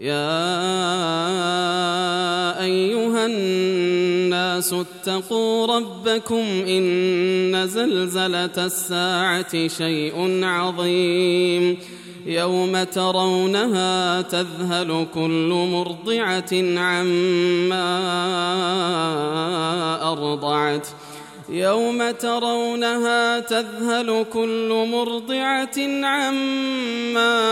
يا أيها الناس اتقوا ربكم إن زلزلة الساعة شيء عظيم يوم ترونها تذهل كل مرضعة عما أرضعت يوم ترونها تذهل كل مرضعة عما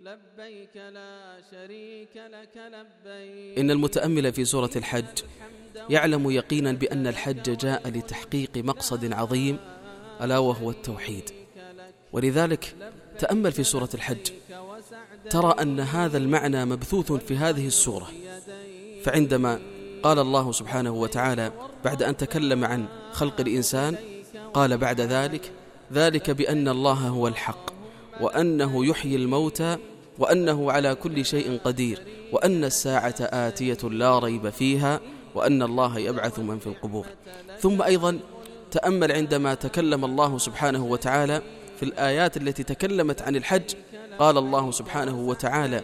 لبيك لا شريك لك لبيك. إن المتأمل في سورة الحج يعلم يقينا بأن الحج جاء لتحقيق مقصد عظيم ألا وهو التوحيد. ولذلك تأمل في سورة الحج ترى أن هذا المعنى مبثوث في هذه السورة. فعندما قال الله سبحانه وتعالى بعد أن تكلم عن خلق الإنسان قال بعد ذلك ذلك بأن الله هو الحق. وأنه يحيي الموتى وأنه على كل شيء قدير وأن الساعة آتية لا ريب فيها وأن الله يبعث من في القبور. ثم أيضا تأمل عندما تكلم الله سبحانه وتعالى في الآيات التي تكلمت عن الحج قال الله سبحانه وتعالى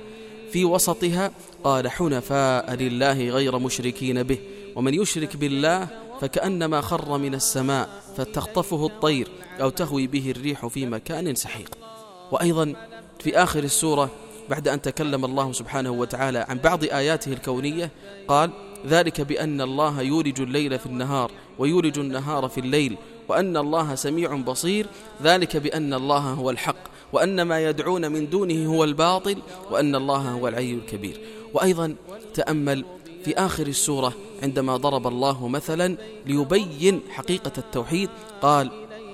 في وسطها قال حنفاء لله غير مشركين به ومن يشرك بالله فكأنما خر من السماء فتخطفه الطير أو تهوي به الريح في مكان سحيق. وأيضا في آخر السورة بعد أن تكلم الله سبحانه وتعالى عن بعض آياته الكونية قال ذلك بأن الله يولج الليل في النهار ويولج النهار في الليل وأن الله سميع بصير ذلك بأن الله هو الحق وأن ما يدعون من دونه هو الباطل وأن الله هو العلي الكبير. وأيضا تأمل في آخر السورة عندما ضرب الله مثلا ليبين حقيقة التوحيد قال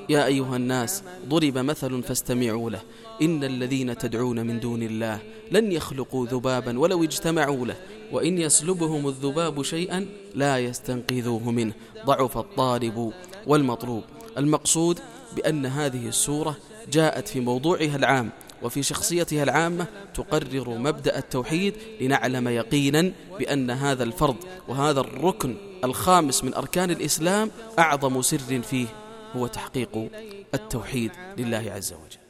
يا أيها الناس ضرب مثل فاستمعوا له. إن الذين تدعون من دون الله لن يخلقوا ذبابا ولو اجتمعوا له. وإن يسلبهم الذباب شيئا لا يستنقذوه منه. ضعف الطالب والمطلوب. المقصود بأن هذه السورة جاءت في موضوعها العام وفي شخصيتها العامة تقرر مبدأ التوحيد لنعلم يقينا بأن هذا الفرض وهذا الركن الخامس من أركان الإسلام أعظم سر فيه. هو تحقيق التوحيد لله عز وجل.